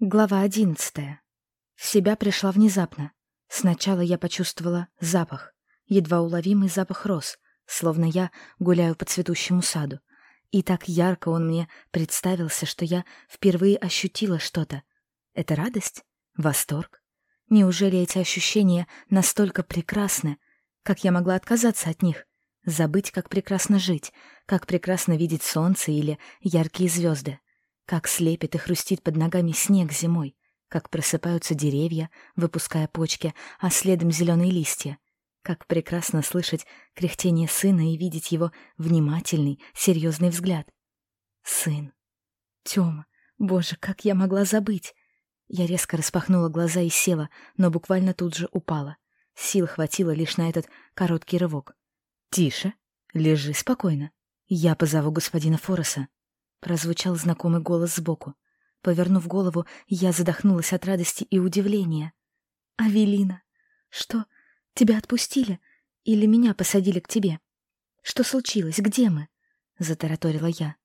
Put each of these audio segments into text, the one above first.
Глава одиннадцатая. В себя пришла внезапно. Сначала я почувствовала запах, едва уловимый запах роз, словно я гуляю по цветущему саду. И так ярко он мне представился, что я впервые ощутила что-то. Это радость? Восторг? Неужели эти ощущения настолько прекрасны? Как я могла отказаться от них? Забыть, как прекрасно жить, как прекрасно видеть солнце или яркие звезды? Как слепит и хрустит под ногами снег зимой, как просыпаются деревья, выпуская почки, а следом зеленые листья. Как прекрасно слышать кряхтение сына и видеть его внимательный, серьезный взгляд. Сын. Тёма. Боже, как я могла забыть? Я резко распахнула глаза и села, но буквально тут же упала. Сил хватило лишь на этот короткий рывок. «Тише. Лежи спокойно. Я позову господина Фороса». Прозвучал знакомый голос сбоку. Повернув голову, я задохнулась от радости и удивления. «Авелина! Что, тебя отпустили? Или меня посадили к тебе? Что случилось? Где мы?» — затараторила я.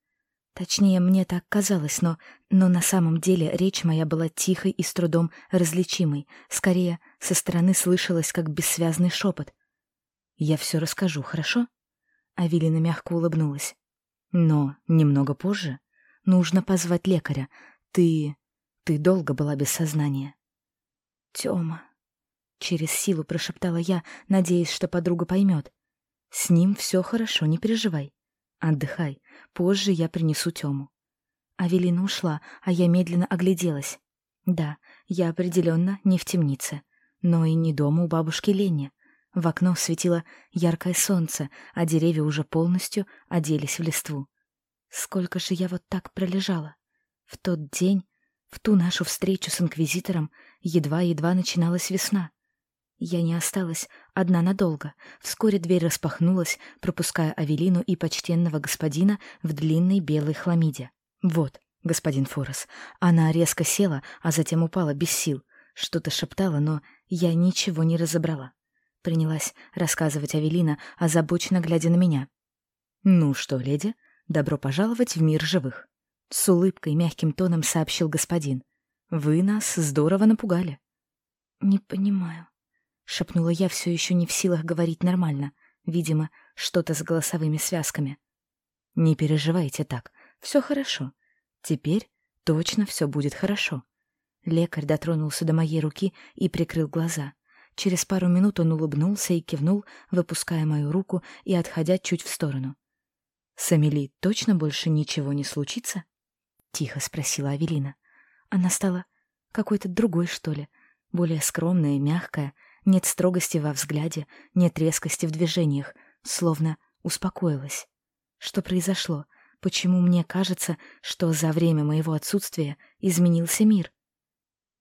Точнее, мне так казалось, но, но на самом деле речь моя была тихой и с трудом различимой. Скорее, со стороны слышалось, как бессвязный шепот. «Я все расскажу, хорошо?» Авелина мягко улыбнулась. Но немного позже нужно позвать лекаря. Ты... ты долго была без сознания. Тёма. Через силу прошептала я, надеясь, что подруга поймет. С ним все хорошо, не переживай. Отдыхай. Позже я принесу Тёму. Авелина ушла, а я медленно огляделась. Да, я определенно не в темнице, но и не дома у бабушки Лени. В окно светило яркое солнце, а деревья уже полностью оделись в листву. Сколько же я вот так пролежала? В тот день, в ту нашу встречу с инквизитором, едва-едва начиналась весна. Я не осталась одна надолго. Вскоре дверь распахнулась, пропуская Авелину и почтенного господина в длинной белой хламиде. «Вот, господин Форес». Она резко села, а затем упала без сил. Что-то шептала, но я ничего не разобрала. Принялась рассказывать Авелина, озабоченно глядя на меня. «Ну что, леди, добро пожаловать в мир живых!» С улыбкой мягким тоном сообщил господин. «Вы нас здорово напугали». «Не понимаю», — шепнула я, все еще не в силах говорить нормально. Видимо, что-то с голосовыми связками. «Не переживайте так. Все хорошо. Теперь точно все будет хорошо». Лекарь дотронулся до моей руки и прикрыл глаза. Через пару минут он улыбнулся и кивнул, выпуская мою руку и отходя чуть в сторону. «С Амели точно больше ничего не случится?» — тихо спросила Авелина. Она стала какой-то другой, что ли, более скромная и мягкая, нет строгости во взгляде, нет резкости в движениях, словно успокоилась. Что произошло? Почему мне кажется, что за время моего отсутствия изменился мир?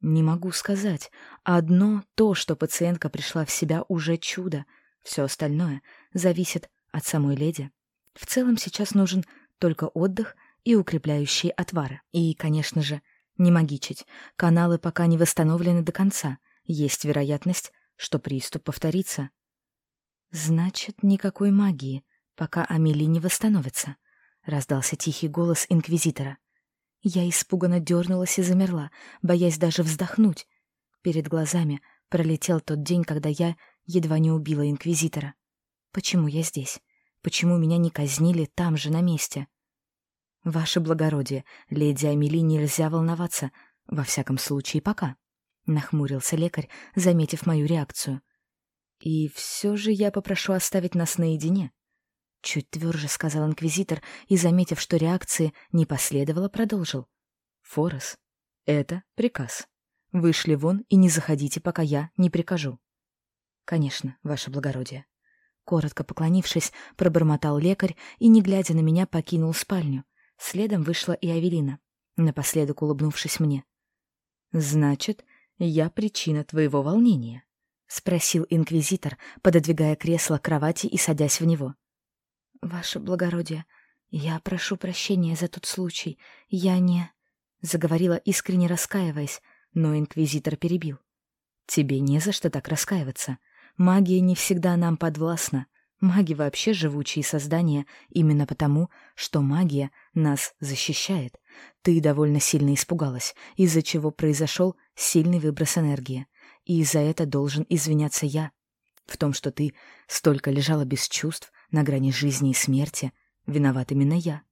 Не могу сказать. Одно то, что пациентка пришла в себя, уже чудо. Все остальное зависит от самой леди. В целом сейчас нужен только отдых и укрепляющие отвары. И, конечно же, не магичить. Каналы пока не восстановлены до конца. Есть вероятность, что приступ повторится. Значит, никакой магии, пока Амели не восстановится. Раздался тихий голос инквизитора. Я испуганно дернулась и замерла, боясь даже вздохнуть. Перед глазами пролетел тот день, когда я едва не убила инквизитора. Почему я здесь? Почему меня не казнили там же, на месте? Ваше благородие, леди Амели нельзя волноваться, во всяком случае пока. Нахмурился лекарь, заметив мою реакцию. И все же я попрошу оставить нас наедине. Чуть тверже сказал инквизитор и, заметив, что реакции не последовало, продолжил. «Форес, это приказ. Вышли вон и не заходите, пока я не прикажу». «Конечно, ваше благородие». Коротко поклонившись, пробормотал лекарь и, не глядя на меня, покинул спальню. Следом вышла и Авелина, напоследок улыбнувшись мне. «Значит, я причина твоего волнения?» — спросил инквизитор, пододвигая кресло к кровати и садясь в него. «Ваше благородие, я прошу прощения за тот случай. Я не...» Заговорила, искренне раскаиваясь, но инквизитор перебил. «Тебе не за что так раскаиваться. Магия не всегда нам подвластна. Маги вообще живучие создания именно потому, что магия нас защищает. Ты довольно сильно испугалась, из-за чего произошел сильный выброс энергии. И за это должен извиняться я. В том, что ты столько лежала без чувств, на грани жизни и смерти, виноват именно я.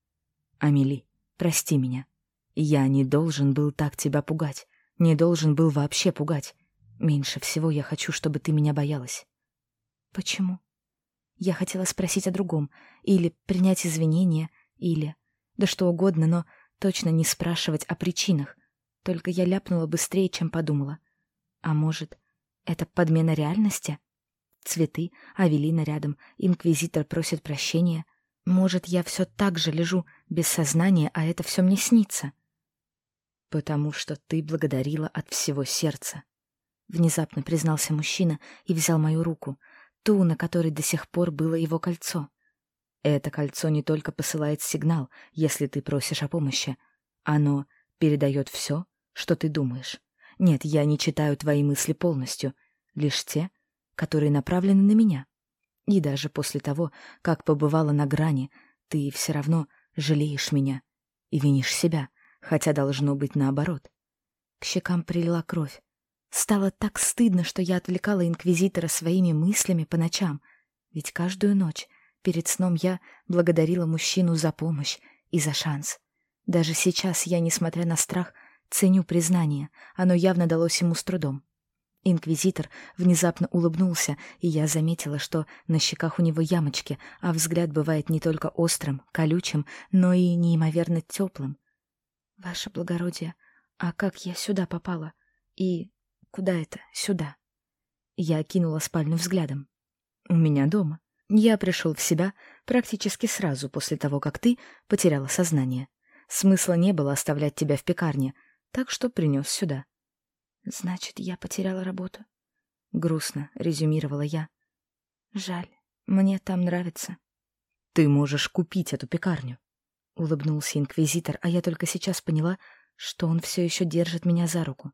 Амели, прости меня. Я не должен был так тебя пугать. Не должен был вообще пугать. Меньше всего я хочу, чтобы ты меня боялась. Почему? Я хотела спросить о другом. Или принять извинения, или... Да что угодно, но точно не спрашивать о причинах. Только я ляпнула быстрее, чем подумала. А может, это подмена реальности? Цветы, Авелина рядом, инквизитор просит прощения. Может, я все так же лежу без сознания, а это все мне снится? Потому что ты благодарила от всего сердца. Внезапно признался мужчина и взял мою руку, ту, на которой до сих пор было его кольцо. Это кольцо не только посылает сигнал, если ты просишь о помощи. Оно передает все, что ты думаешь. Нет, я не читаю твои мысли полностью, лишь те, которые направлены на меня. И даже после того, как побывала на грани, ты все равно жалеешь меня и винишь себя, хотя должно быть наоборот. К щекам прилила кровь. Стало так стыдно, что я отвлекала инквизитора своими мыслями по ночам, ведь каждую ночь перед сном я благодарила мужчину за помощь и за шанс. Даже сейчас я, несмотря на страх, ценю признание, оно явно далось ему с трудом. Инквизитор внезапно улыбнулся, и я заметила, что на щеках у него ямочки, а взгляд бывает не только острым, колючим, но и неимоверно теплым. «Ваше благородие, а как я сюда попала? И Куда это? Сюда. Я окинула спальню взглядом. У меня дома. Я пришел в себя практически сразу после того, как ты потеряла сознание. Смысла не было оставлять тебя в пекарне, так что принес сюда. Значит, я потеряла работу. Грустно резюмировала я. Жаль, мне там нравится. Ты можешь купить эту пекарню. Улыбнулся инквизитор, а я только сейчас поняла, что он все еще держит меня за руку.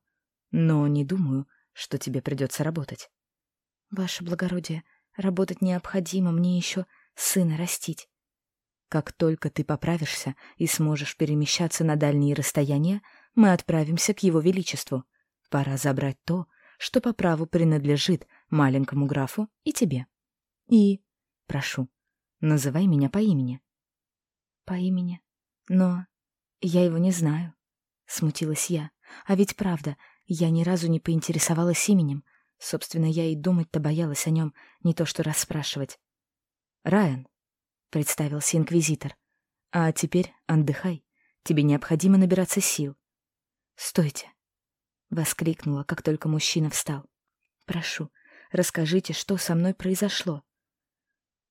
Но не думаю, что тебе придется работать. Ваше благородие, работать необходимо, мне еще сына растить. Как только ты поправишься и сможешь перемещаться на дальние расстояния, мы отправимся к его величеству. Пора забрать то, что по праву принадлежит маленькому графу и тебе. И, прошу, называй меня по имени. По имени? Но я его не знаю. Смутилась я. А ведь правда, я ни разу не поинтересовалась именем. Собственно, я и думать-то боялась о нем, не то что расспрашивать. «Райан», — представился инквизитор. «А теперь отдыхай. Тебе необходимо набираться сил». «Стойте!» — воскликнула, как только мужчина встал. «Прошу, расскажите, что со мной произошло?»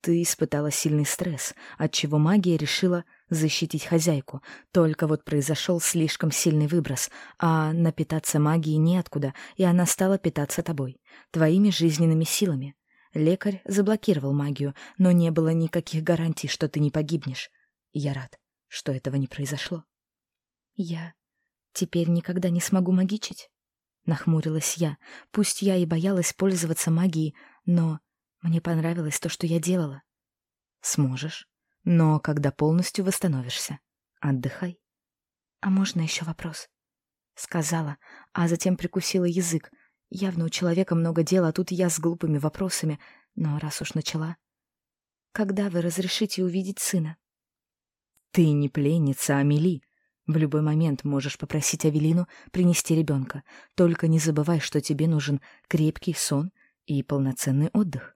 Ты испытала сильный стресс, отчего магия решила защитить хозяйку. Только вот произошел слишком сильный выброс, а напитаться магией неоткуда, и она стала питаться тобой, твоими жизненными силами. Лекарь заблокировал магию, но не было никаких гарантий, что ты не погибнешь. Я рад, что этого не произошло. Я теперь никогда не смогу магичить? Нахмурилась я. Пусть я и боялась пользоваться магией, но мне понравилось то, что я делала. Сможешь, но когда полностью восстановишься, отдыхай. А можно еще вопрос? Сказала, а затем прикусила язык. Явно у человека много дел, а тут я с глупыми вопросами, но раз уж начала. Когда вы разрешите увидеть сына? Ты не пленница, Амели. В любой момент можешь попросить Авелину принести ребенка. Только не забывай, что тебе нужен крепкий сон и полноценный отдых.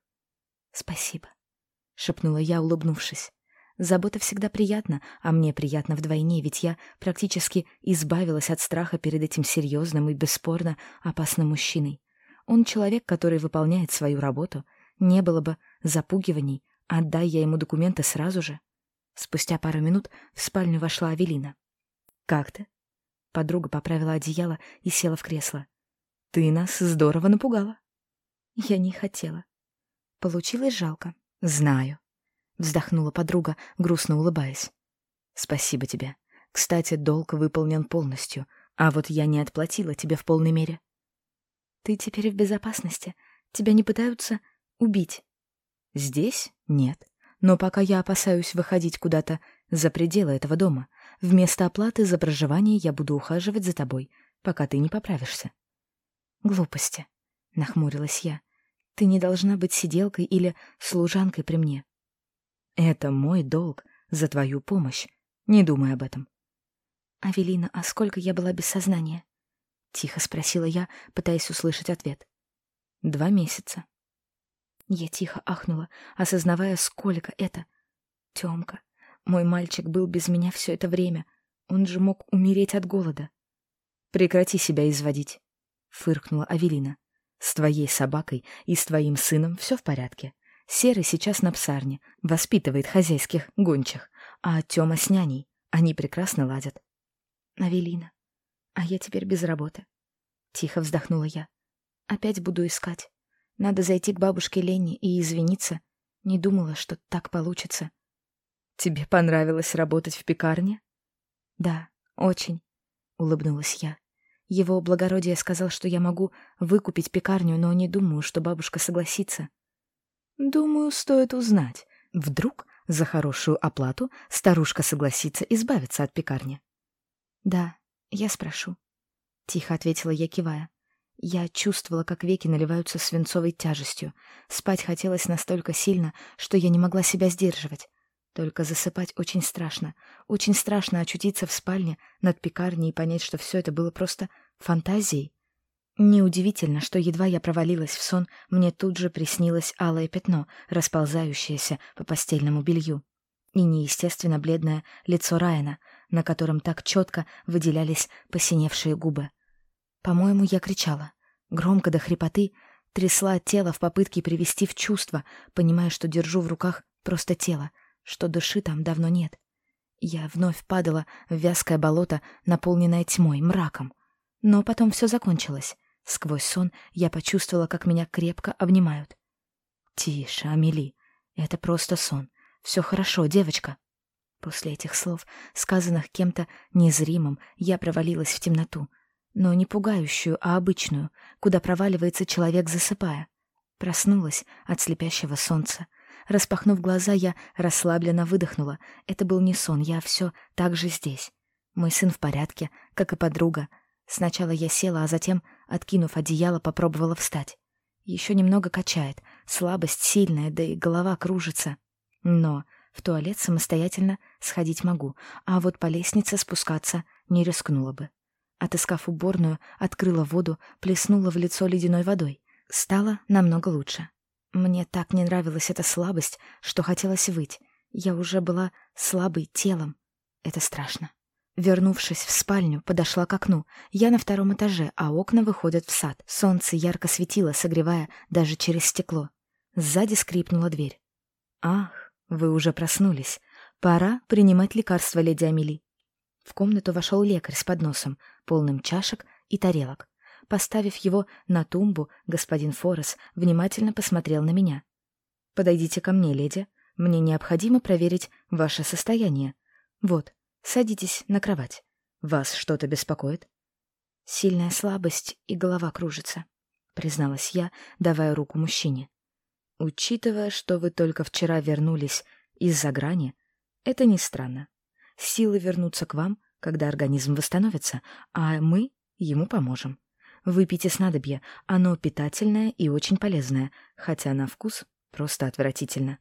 «Спасибо», — шепнула я, улыбнувшись. «Забота всегда приятна, а мне приятно вдвойне, ведь я практически избавилась от страха перед этим серьезным и бесспорно опасным мужчиной. Он человек, который выполняет свою работу. Не было бы запугиваний, отдай я ему документы сразу же». Спустя пару минут в спальню вошла Авелина. «Как ты?» Подруга поправила одеяло и села в кресло. «Ты нас здорово напугала». «Я не хотела», Получилось жалко. Знаю. Вздохнула подруга, грустно улыбаясь. Спасибо тебе. Кстати, долг выполнен полностью, а вот я не отплатила тебе в полной мере. Ты теперь в безопасности. Тебя не пытаются убить. Здесь — нет. Но пока я опасаюсь выходить куда-то за пределы этого дома, вместо оплаты за проживание я буду ухаживать за тобой, пока ты не поправишься. Глупости, — нахмурилась я. Ты не должна быть сиделкой или служанкой при мне. Это мой долг за твою помощь. Не думай об этом. «Авелина, а сколько я была без сознания?» — тихо спросила я, пытаясь услышать ответ. «Два месяца». Я тихо ахнула, осознавая, сколько это. Тёмка, мой мальчик был без меня все это время. Он же мог умереть от голода. «Прекрати себя изводить», — фыркнула Авелина. «С твоей собакой и с твоим сыном все в порядке. Серый сейчас на псарне, воспитывает хозяйских гончих, а Тёма с няней. Они прекрасно ладят. Авелина, а я теперь без работы. Тихо вздохнула я. Опять буду искать. Надо зайти к бабушке Лене и извиниться. Не думала, что так получится. Тебе понравилось работать в пекарне? Да, очень, улыбнулась я. Его благородие сказал, что я могу выкупить пекарню, но не думаю, что бабушка согласится. Думаю, стоит узнать. Вдруг за хорошую оплату старушка согласится избавиться от пекарни. «Да, я спрошу», — тихо ответила я, кивая. Я чувствовала, как веки наливаются свинцовой тяжестью. Спать хотелось настолько сильно, что я не могла себя сдерживать. Только засыпать очень страшно. Очень страшно очутиться в спальне над пекарней и понять, что все это было просто фантазией. Неудивительно, что едва я провалилась в сон, мне тут же приснилось алое пятно, расползающееся по постельному белью. И неестественно бледное лицо Райана, на котором так четко выделялись посиневшие губы. По-моему, я кричала. Громко до хрипоты, трясла тело в попытке привести в чувство, понимая, что держу в руках просто тело, что души там давно нет. Я вновь падала в вязкое болото, наполненное тьмой, мраком. Но потом все закончилось. Сквозь сон я почувствовала, как меня крепко обнимают. «Тише, Амели, это просто сон. Все хорошо, девочка». После этих слов, сказанных кем-то незримым, я провалилась в темноту, но не пугающую, а обычную, куда проваливается человек, засыпая. Проснулась от слепящего солнца. Распахнув глаза, я расслабленно выдохнула. Это был не сон, я все так же здесь. Мой сын в порядке, как и подруга. Сначала я села, а затем, откинув одеяло, попробовала встать. Еще немного качает, слабость сильная, да и голова кружится. Но в туалет самостоятельно сходить могу, а вот по лестнице спускаться не рискнула бы. Отыскав уборную, открыла воду, плеснула в лицо ледяной водой. Стало намного лучше. Мне так не нравилась эта слабость, что хотелось выть. Я уже была слабой телом. Это страшно. Вернувшись в спальню, подошла к окну. Я на втором этаже, а окна выходят в сад. Солнце ярко светило, согревая даже через стекло. Сзади скрипнула дверь. Ах, «Вы уже проснулись. Пора принимать лекарства, леди Амели». В комнату вошел лекарь с подносом, полным чашек и тарелок. Поставив его на тумбу, господин Форрес внимательно посмотрел на меня. «Подойдите ко мне, леди. Мне необходимо проверить ваше состояние. Вот, садитесь на кровать. Вас что-то беспокоит?» «Сильная слабость и голова кружится», — призналась я, давая руку мужчине. Учитывая, что вы только вчера вернулись из-за грани, это не странно. Силы вернутся к вам, когда организм восстановится, а мы ему поможем. Выпейте снадобье, оно питательное и очень полезное, хотя на вкус просто отвратительно.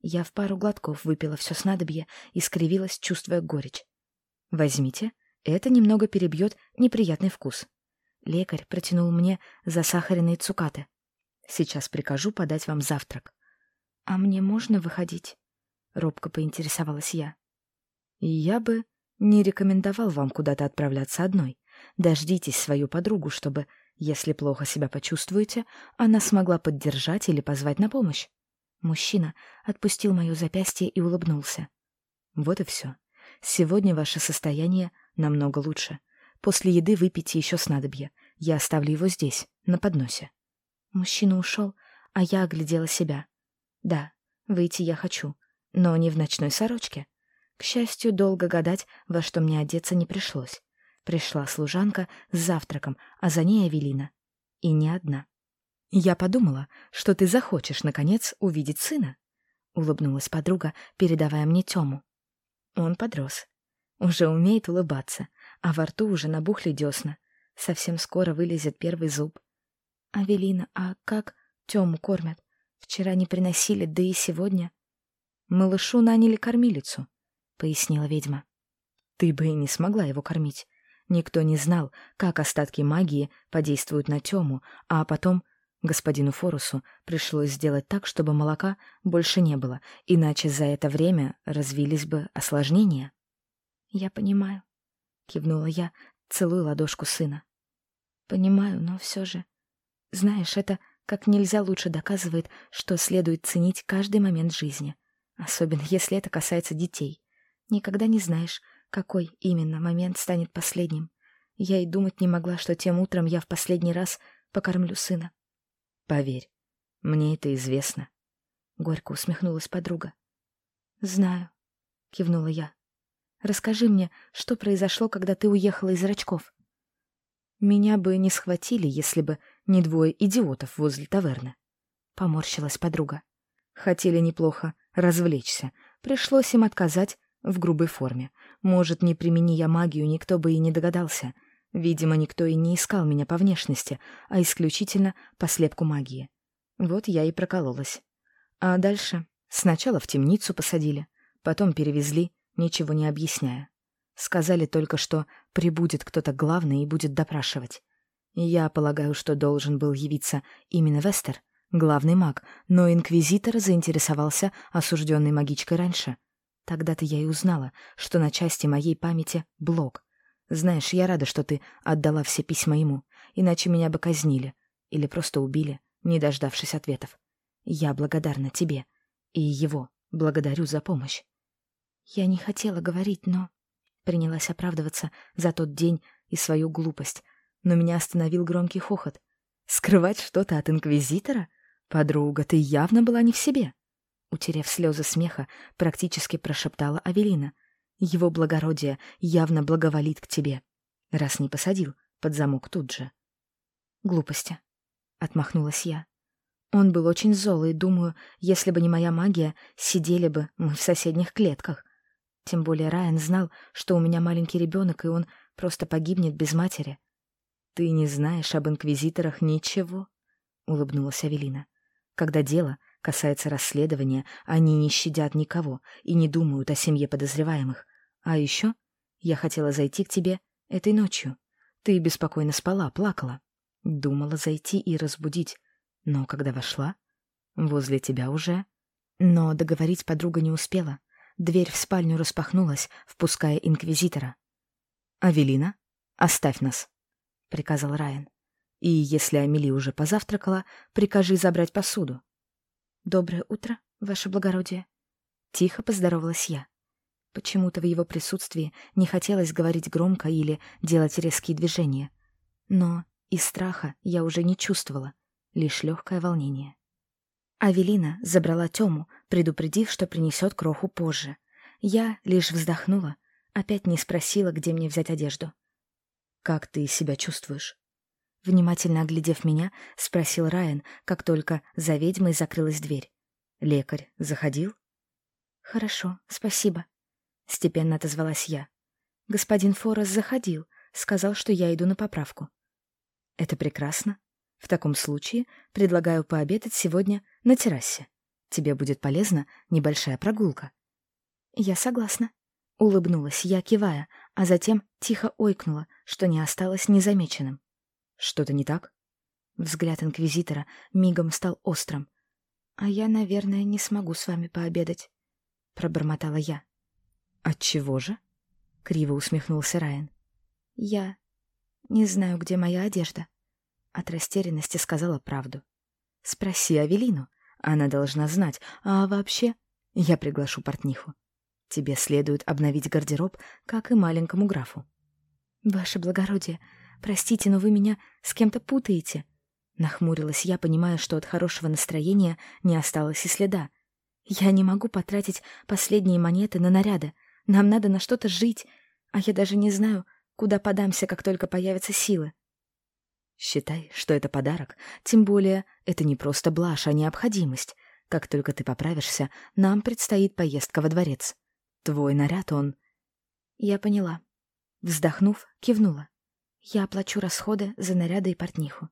Я в пару глотков выпила все снадобье и скривилась, чувствуя горечь. Возьмите, это немного перебьет неприятный вкус. Лекарь протянул мне засахаренные цукаты. Сейчас прикажу подать вам завтрак. А мне можно выходить? Робко поинтересовалась я. Я бы не рекомендовал вам куда-то отправляться одной. Дождитесь свою подругу, чтобы, если плохо себя почувствуете, она смогла поддержать или позвать на помощь. Мужчина отпустил мое запястье и улыбнулся. Вот и все. Сегодня ваше состояние намного лучше. После еды выпейте еще снадобье. Я оставлю его здесь, на подносе. Мужчина ушел, а я оглядела себя. Да, выйти я хочу, но не в ночной сорочке. К счастью, долго гадать, во что мне одеться не пришлось. Пришла служанка с завтраком, а за ней Авелина. И не одна. Я подумала, что ты захочешь, наконец, увидеть сына. Улыбнулась подруга, передавая мне Тему. Он подрос. Уже умеет улыбаться, а во рту уже набухли десна. Совсем скоро вылезет первый зуб. «Авелина, а как Тему кормят? Вчера не приносили, да и сегодня». «Малышу наняли кормилицу», — пояснила ведьма. «Ты бы и не смогла его кормить. Никто не знал, как остатки магии подействуют на Тему, а потом господину Форусу пришлось сделать так, чтобы молока больше не было, иначе за это время развились бы осложнения. «Я понимаю», — кивнула я, целую ладошку сына. «Понимаю, но все же... Знаешь, это как нельзя лучше доказывает, что следует ценить каждый момент жизни, особенно если это касается детей. Никогда не знаешь, какой именно момент станет последним. Я и думать не могла, что тем утром я в последний раз покормлю сына. Поверь, мне это известно. Горько усмехнулась подруга. Знаю, кивнула я. Расскажи мне, что произошло, когда ты уехала из Рачков. Меня бы не схватили, если бы не двое идиотов возле таверны. Поморщилась подруга. Хотели неплохо развлечься. Пришлось им отказать в грубой форме. Может, не примени я магию, никто бы и не догадался. Видимо, никто и не искал меня по внешности, а исключительно по слепку магии. Вот я и прокололась. А дальше сначала в темницу посадили, потом перевезли, ничего не объясняя. Сказали только, что прибудет кто-то главный и будет допрашивать. Я полагаю, что должен был явиться именно Вестер, главный маг, но инквизитор заинтересовался осужденной магичкой раньше — Тогда-то я и узнала, что на части моей памяти блок. Знаешь, я рада, что ты отдала все письма ему, иначе меня бы казнили или просто убили, не дождавшись ответов. Я благодарна тебе и его благодарю за помощь. Я не хотела говорить, но... Принялась оправдываться за тот день и свою глупость, но меня остановил громкий хохот. Скрывать что-то от инквизитора? Подруга, ты явно была не в себе. Утерев слезы смеха, практически прошептала Авелина. «Его благородие явно благоволит к тебе, раз не посадил под замок тут же». «Глупости», — отмахнулась я. «Он был очень зол, и, думаю, если бы не моя магия, сидели бы мы в соседних клетках. Тем более Райан знал, что у меня маленький ребенок, и он просто погибнет без матери». «Ты не знаешь об инквизиторах ничего», — улыбнулась Авелина. «Когда дело касается расследования, они не щадят никого и не думают о семье подозреваемых. А еще я хотела зайти к тебе этой ночью. Ты беспокойно спала, плакала. Думала зайти и разбудить. Но когда вошла, возле тебя уже... Но договорить подруга не успела. Дверь в спальню распахнулась, впуская инквизитора. «Авелина, оставь нас», — приказал Райан. «И если Амели уже позавтракала, прикажи забрать посуду. «Доброе утро, ваше благородие!» Тихо поздоровалась я. Почему-то в его присутствии не хотелось говорить громко или делать резкие движения. Но из страха я уже не чувствовала, лишь легкое волнение. Авелина забрала Тему, предупредив, что принесет кроху позже. Я лишь вздохнула, опять не спросила, где мне взять одежду. «Как ты себя чувствуешь?» Внимательно оглядев меня, спросил Райан, как только за ведьмой закрылась дверь. «Лекарь заходил?» «Хорошо, спасибо», — степенно отозвалась я. «Господин Форес заходил, сказал, что я иду на поправку». «Это прекрасно. В таком случае предлагаю пообедать сегодня на террасе. Тебе будет полезна небольшая прогулка». «Я согласна», — улыбнулась я, кивая, а затем тихо ойкнула, что не осталось незамеченным. Что-то не так? Взгляд инквизитора мигом стал острым. А я, наверное, не смогу с вами пообедать, пробормотала я. Отчего же? криво усмехнулся Райан. Я не знаю, где моя одежда. От растерянности сказала правду. Спроси Авелину, она должна знать. А вообще, я приглашу портниху. Тебе следует обновить гардероб, как и маленькому графу. Ваше благородие, Простите, но вы меня с кем-то путаете. Нахмурилась я, понимая, что от хорошего настроения не осталось и следа. Я не могу потратить последние монеты на наряды. Нам надо на что-то жить, а я даже не знаю, куда подамся, как только появятся силы. Считай, что это подарок, тем более это не просто блажь, а необходимость. Как только ты поправишься, нам предстоит поездка во дворец. Твой наряд он... Я поняла. Вздохнув, кивнула. Я оплачу расходы за наряды и портниху.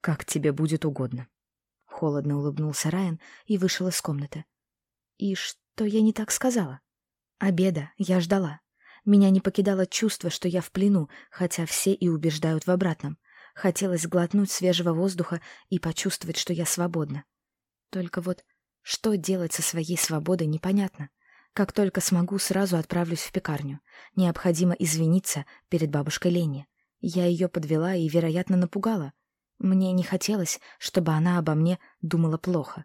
Как тебе будет угодно. Холодно улыбнулся Райан и вышел из комнаты. И что я не так сказала? Обеда я ждала. Меня не покидало чувство, что я в плену, хотя все и убеждают в обратном. Хотелось глотнуть свежего воздуха и почувствовать, что я свободна. Только вот что делать со своей свободой, непонятно. Как только смогу, сразу отправлюсь в пекарню. Необходимо извиниться перед бабушкой Лене. Я ее подвела и, вероятно, напугала. Мне не хотелось, чтобы она обо мне думала плохо.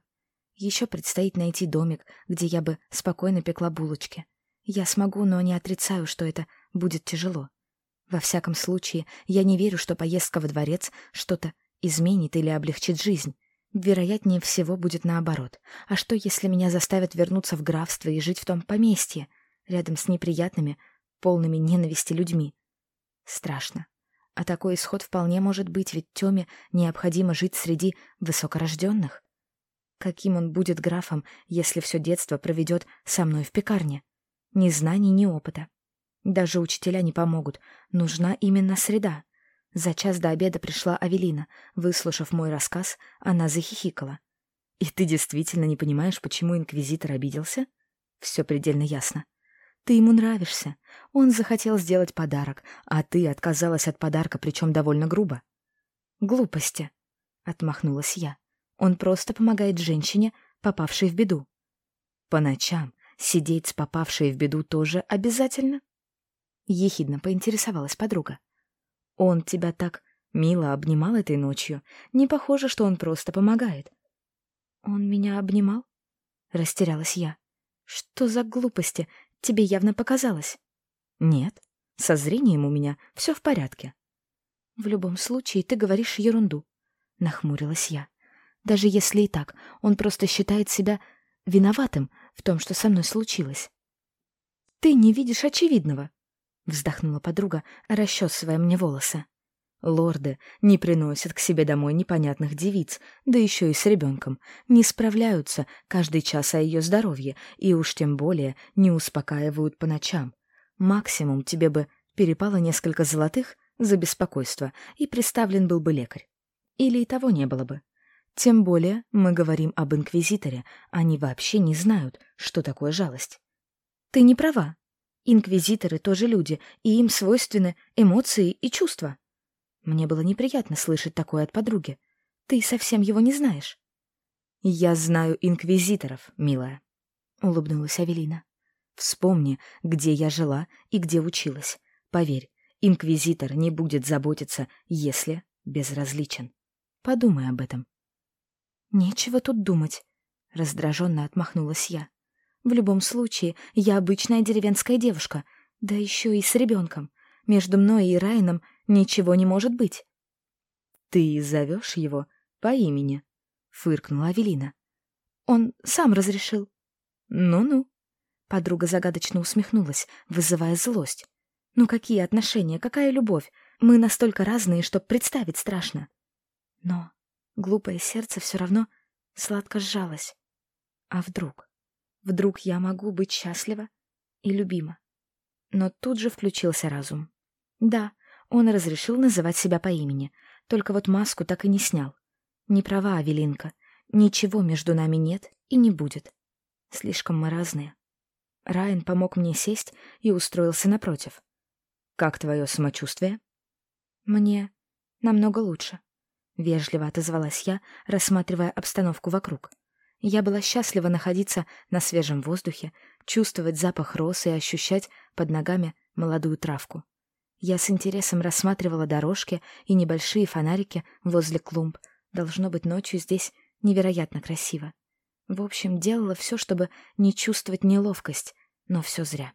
Еще предстоит найти домик, где я бы спокойно пекла булочки. Я смогу, но не отрицаю, что это будет тяжело. Во всяком случае, я не верю, что поездка во дворец что-то изменит или облегчит жизнь. Вероятнее всего будет наоборот. А что, если меня заставят вернуться в графство и жить в том поместье, рядом с неприятными, полными ненависти людьми? Страшно. А такой исход вполне может быть, ведь Тёме необходимо жить среди высокорожденных. Каким он будет графом, если все детство проведет со мной в пекарне? Ни знаний, ни опыта. Даже учителя не помогут. Нужна именно среда. За час до обеда пришла Авелина. Выслушав мой рассказ, она захихикала. «И ты действительно не понимаешь, почему инквизитор обиделся?» «Все предельно ясно. Ты ему нравишься. Он захотел сделать подарок, а ты отказалась от подарка, причем довольно грубо. Глупости, — отмахнулась я. Он просто помогает женщине, попавшей в беду. По ночам сидеть с попавшей в беду тоже обязательно? Ехидно поинтересовалась подруга. Он тебя так мило обнимал этой ночью. Не похоже, что он просто помогает. Он меня обнимал? Растерялась я. Что за глупости? Тебе явно показалось. Нет, со зрением у меня все в порядке. В любом случае, ты говоришь ерунду. Нахмурилась я. Даже если и так, он просто считает себя виноватым в том, что со мной случилось. Ты не видишь очевидного, вздохнула подруга, расчесывая мне волосы. Лорды не приносят к себе домой непонятных девиц, да еще и с ребенком, не справляются каждый час о ее здоровье и уж тем более не успокаивают по ночам. Максимум тебе бы перепало несколько золотых за беспокойство, и представлен был бы лекарь. Или и того не было бы. Тем более мы говорим об инквизиторе, они вообще не знают, что такое жалость. Ты не права. Инквизиторы тоже люди, и им свойственны эмоции и чувства. Мне было неприятно слышать такое от подруги. Ты совсем его не знаешь. Я знаю инквизиторов, милая, улыбнулась Авелина. Вспомни, где я жила и где училась. Поверь, инквизитор не будет заботиться, если безразличен. Подумай об этом. Нечего тут думать, раздраженно отмахнулась я. В любом случае, я обычная деревенская девушка, да еще и с ребенком. Между мной и Райаном ничего не может быть. «Ты зовешь его по имени?» — фыркнула Авелина. «Он сам разрешил». «Ну-ну». Подруга загадочно усмехнулась, вызывая злость. «Ну какие отношения, какая любовь? Мы настолько разные, что представить страшно». Но глупое сердце все равно сладко сжалось. А вдруг? Вдруг я могу быть счастлива и любима? Но тут же включился разум. Да, он разрешил называть себя по имени, только вот маску так и не снял. Не права, Авелинка. Ничего между нами нет и не будет. Слишком мы разные. Райан помог мне сесть и устроился напротив. «Как твое самочувствие?» «Мне намного лучше», — вежливо отозвалась я, рассматривая обстановку вокруг. Я была счастлива находиться на свежем воздухе, чувствовать запах роз и ощущать под ногами молодую травку. Я с интересом рассматривала дорожки и небольшие фонарики возле клумб. Должно быть, ночью здесь невероятно красиво. В общем, делала все, чтобы не чувствовать неловкость, но все зря.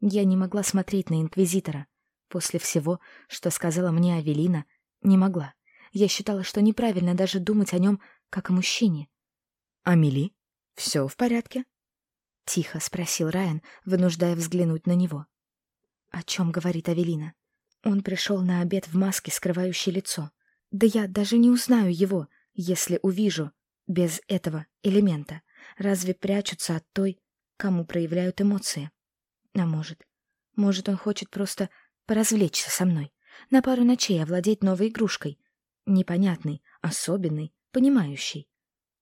Я не могла смотреть на Инквизитора. После всего, что сказала мне Авелина, не могла. Я считала, что неправильно даже думать о нем как о мужчине. «Амели, все в порядке?» — тихо спросил Райан, вынуждая взглянуть на него. «О чем говорит Авелина?» Он пришел на обед в маске, скрывающей лицо. Да я даже не узнаю его, если увижу без этого элемента. Разве прячутся от той, кому проявляют эмоции? А может, может, он хочет просто поразвлечься со мной, на пару ночей овладеть новой игрушкой, непонятной, особенной, понимающей,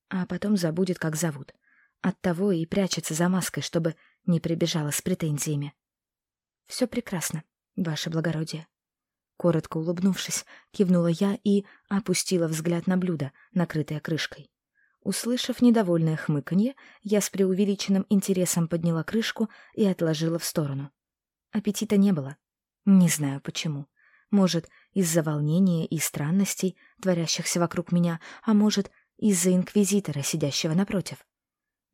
а потом забудет, как зовут. Оттого и прячется за маской, чтобы не прибежала с претензиями. Все прекрасно, ваше благородие. Коротко улыбнувшись, кивнула я и опустила взгляд на блюдо, накрытое крышкой. Услышав недовольное хмыканье, я с преувеличенным интересом подняла крышку и отложила в сторону. Аппетита не было. Не знаю почему. Может, из-за волнения и странностей, творящихся вокруг меня, а может, из-за инквизитора, сидящего напротив.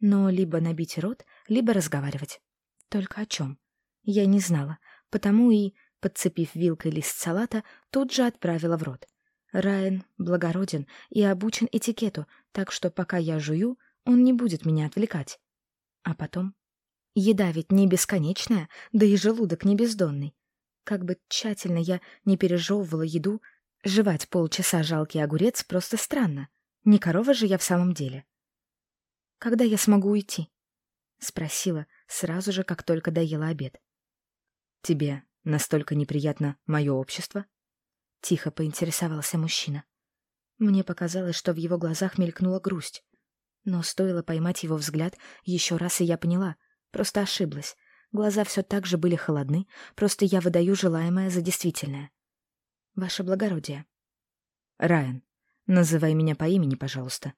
Но либо набить рот, либо разговаривать. Только о чем? Я не знала, потому и, подцепив вилкой лист салата, тут же отправила в рот. Райан благороден и обучен этикету, так что пока я жую, он не будет меня отвлекать. А потом? Еда ведь не бесконечная, да и желудок не бездонный. Как бы тщательно я не пережевывала еду, жевать полчаса жалкий огурец просто странно. Не корова же я в самом деле. «Когда я смогу уйти?» — спросила сразу же, как только доела обед. «Тебе настолько неприятно мое общество?» Тихо поинтересовался мужчина. Мне показалось, что в его глазах мелькнула грусть. Но стоило поймать его взгляд еще раз, и я поняла. Просто ошиблась. Глаза все так же были холодны, просто я выдаю желаемое за действительное. Ваше благородие. Райан, называй меня по имени, пожалуйста.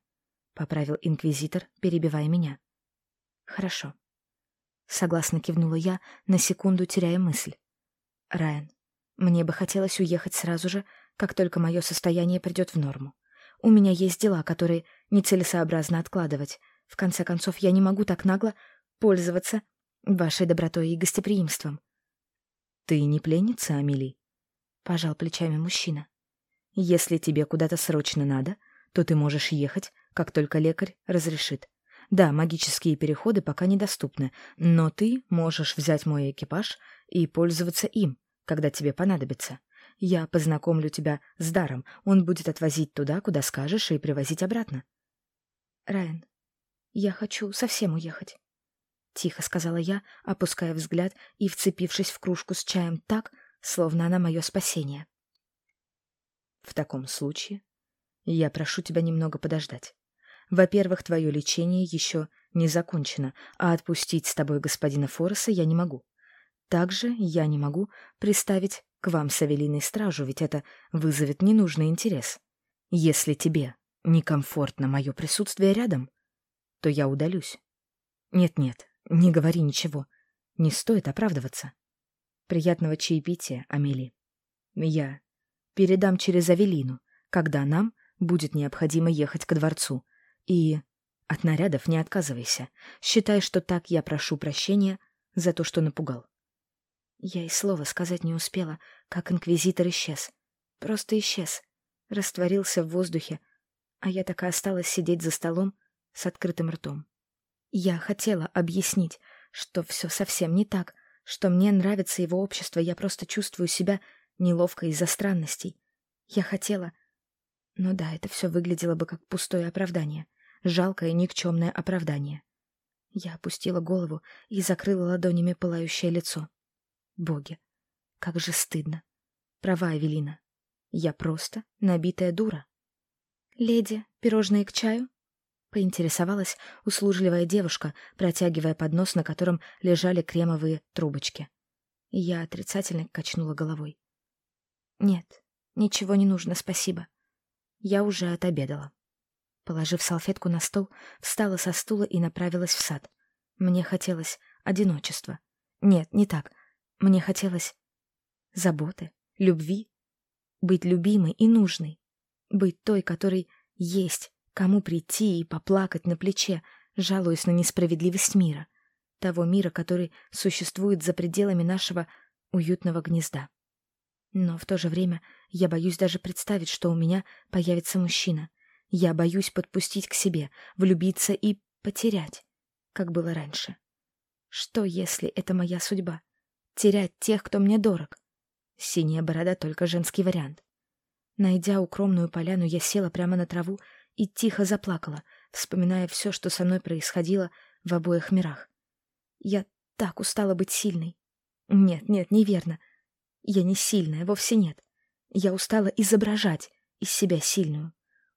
Поправил инквизитор, перебивая меня. Хорошо. Согласно кивнула я, на секунду теряя мысль. Райан, мне бы хотелось уехать сразу же, как только мое состояние придет в норму. У меня есть дела, которые нецелесообразно откладывать. В конце концов, я не могу так нагло пользоваться вашей добротой и гостеприимством. — Ты не пленница, Амели? — пожал плечами мужчина. — Если тебе куда-то срочно надо, то ты можешь ехать, как только лекарь разрешит. Да, магические переходы пока недоступны, но ты можешь взять мой экипаж и пользоваться им, когда тебе понадобится. Я познакомлю тебя с Даром. Он будет отвозить туда, куда скажешь, и привозить обратно. Райан, я хочу совсем уехать. Тихо сказала я, опуская взгляд и вцепившись в кружку с чаем так, словно она мое спасение. В таком случае я прошу тебя немного подождать. Во-первых, твое лечение еще не закончено, а отпустить с тобой господина Форреса я не могу. Также я не могу приставить к вам с Авелиной стражу, ведь это вызовет ненужный интерес. Если тебе некомфортно мое присутствие рядом, то я удалюсь. Нет-нет, не говори ничего. Не стоит оправдываться. Приятного чаепития, Амели. Я передам через Авелину, когда нам будет необходимо ехать ко дворцу. И от нарядов не отказывайся. Считай, что так я прошу прощения за то, что напугал. Я и слова сказать не успела, как инквизитор исчез. Просто исчез. Растворился в воздухе, а я так и осталась сидеть за столом с открытым ртом. Я хотела объяснить, что все совсем не так, что мне нравится его общество, я просто чувствую себя неловко из-за странностей. Я хотела... Но да, это все выглядело бы как пустое оправдание. Жалкое, никчемное оправдание. Я опустила голову и закрыла ладонями пылающее лицо. Боги, как же стыдно. Права, Эвелина. Я просто набитая дура. «Леди, пирожные к чаю?» — поинтересовалась услужливая девушка, протягивая поднос, на котором лежали кремовые трубочки. Я отрицательно качнула головой. «Нет, ничего не нужно, спасибо. Я уже отобедала». Положив салфетку на стол, встала со стула и направилась в сад. Мне хотелось одиночества. Нет, не так — мне хотелось заботы, любви, быть любимой и нужной, быть той, которой есть, кому прийти и поплакать на плече, жалуясь на несправедливость мира, того мира, который существует за пределами нашего уютного гнезда. Но в то же время я боюсь даже представить, что у меня появится мужчина. Я боюсь подпустить к себе, влюбиться и потерять, как было раньше. Что, если это моя судьба? терять тех, кто мне дорог. Синяя борода — только женский вариант. Найдя укромную поляну, я села прямо на траву и тихо заплакала, вспоминая все, что со мной происходило в обоих мирах. Я так устала быть сильной. Нет, нет, неверно. Я не сильная, вовсе нет. Я устала изображать из себя сильную.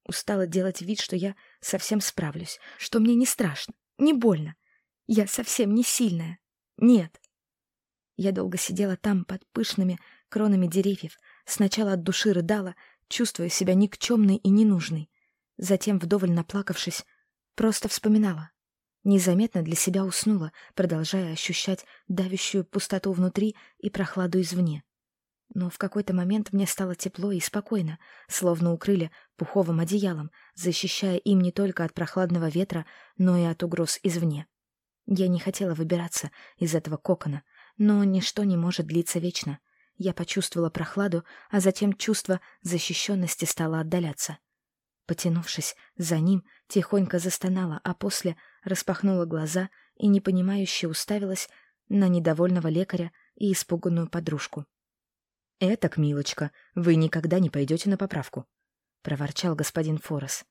Устала делать вид, что я совсем справлюсь, что мне не страшно, не больно. Я совсем не сильная. Нет. Я долго сидела там, под пышными кронами деревьев, сначала от души рыдала, чувствуя себя никчемной и ненужной. Затем, вдоволь наплакавшись, просто вспоминала. Незаметно для себя уснула, продолжая ощущать давящую пустоту внутри и прохладу извне. Но в какой-то момент мне стало тепло и спокойно, словно укрыли пуховым одеялом, защищая им не только от прохладного ветра, но и от угроз извне. Я не хотела выбираться из этого кокона, но ничто не может длиться вечно. Я почувствовала прохладу, а затем чувство защищенности стало отдаляться. Потянувшись за ним, тихонько застонала, а после распахнула глаза и непонимающе уставилась на недовольного лекаря и испуганную подружку. «Этак, милочка, вы никогда не пойдете на поправку», — проворчал господин Форес.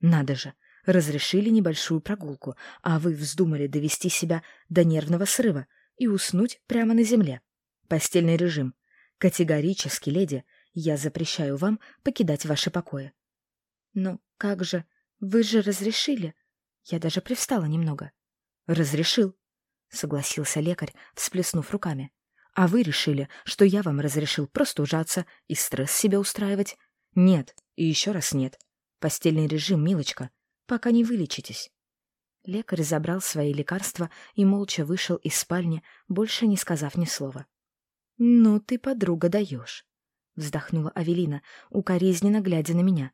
«Надо же, разрешили небольшую прогулку, а вы вздумали довести себя до нервного срыва и уснуть прямо на земле. Постельный режим. Категорически, леди, я запрещаю вам покидать ваши покои». «Но как же? Вы же разрешили?» Я даже привстала немного. «Разрешил», — согласился лекарь, всплеснув руками. А вы решили, что я вам разрешил просто ужаться и стресс себе устраивать? Нет, и еще раз нет. Постельный режим, милочка, пока не вылечитесь. Лекарь забрал свои лекарства и молча вышел из спальни, больше не сказав ни слова. «Ну ты, подруга, даешь», — вздохнула Авелина, укоризненно глядя на меня.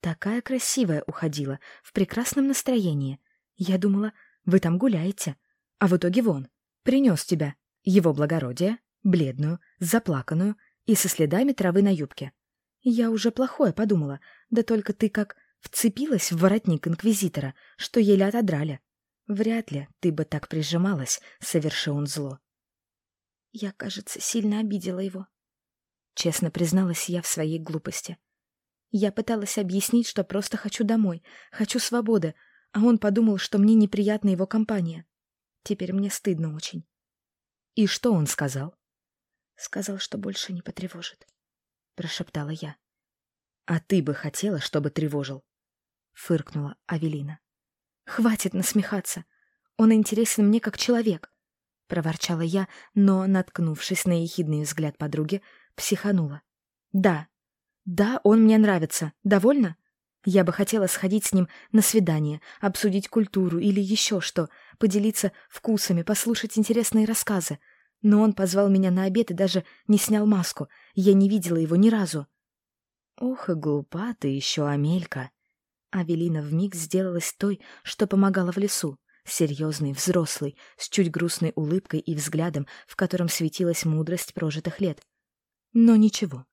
«Такая красивая уходила, в прекрасном настроении. Я думала, вы там гуляете, а в итоге вон, принес тебя, его благородие, бледную, заплаканную и со следами травы на юбке. Я уже плохое подумала, да только ты как вцепилась в воротник инквизитора, что еле отодрали. Вряд ли ты бы так прижималась, соверши он зло. Я, кажется, сильно обидела его. Честно призналась я в своей глупости. Я пыталась объяснить, что просто хочу домой, хочу свободы, а он подумал, что мне неприятна его компания. Теперь мне стыдно очень. «И что он сказал?» «Сказал, что больше не потревожит», — прошептала я. «А ты бы хотела, чтобы тревожил?» — фыркнула Авелина. «Хватит насмехаться. Он интересен мне как человек», — проворчала я, но, наткнувшись на ехидный взгляд подруги, психанула. «Да, да, он мне нравится. Довольно? Я бы хотела сходить с ним на свидание, обсудить культуру или еще что, поделиться вкусами, послушать интересные рассказы. Но он позвал меня на обед и даже не снял маску. Я не видела его ни разу. Ох и глупа ты еще, Амелька. Авелина вмиг сделалась той, что помогала в лесу. Серьезный, взрослый, с чуть грустной улыбкой и взглядом, в котором светилась мудрость прожитых лет. Но ничего,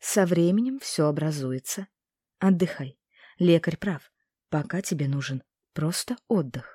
со временем все образуется. Отдыхай. Лекарь прав. Пока тебе нужен просто отдых.